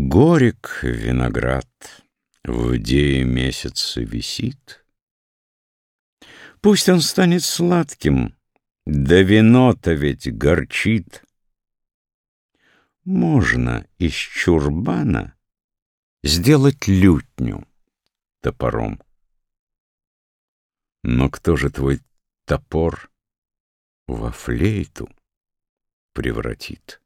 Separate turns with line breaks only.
Горек виноград в дее месяца висит. Пусть он станет сладким, да вино-то ведь горчит. Можно из чурбана сделать лютню топором. Но кто же твой топор во флейту превратит?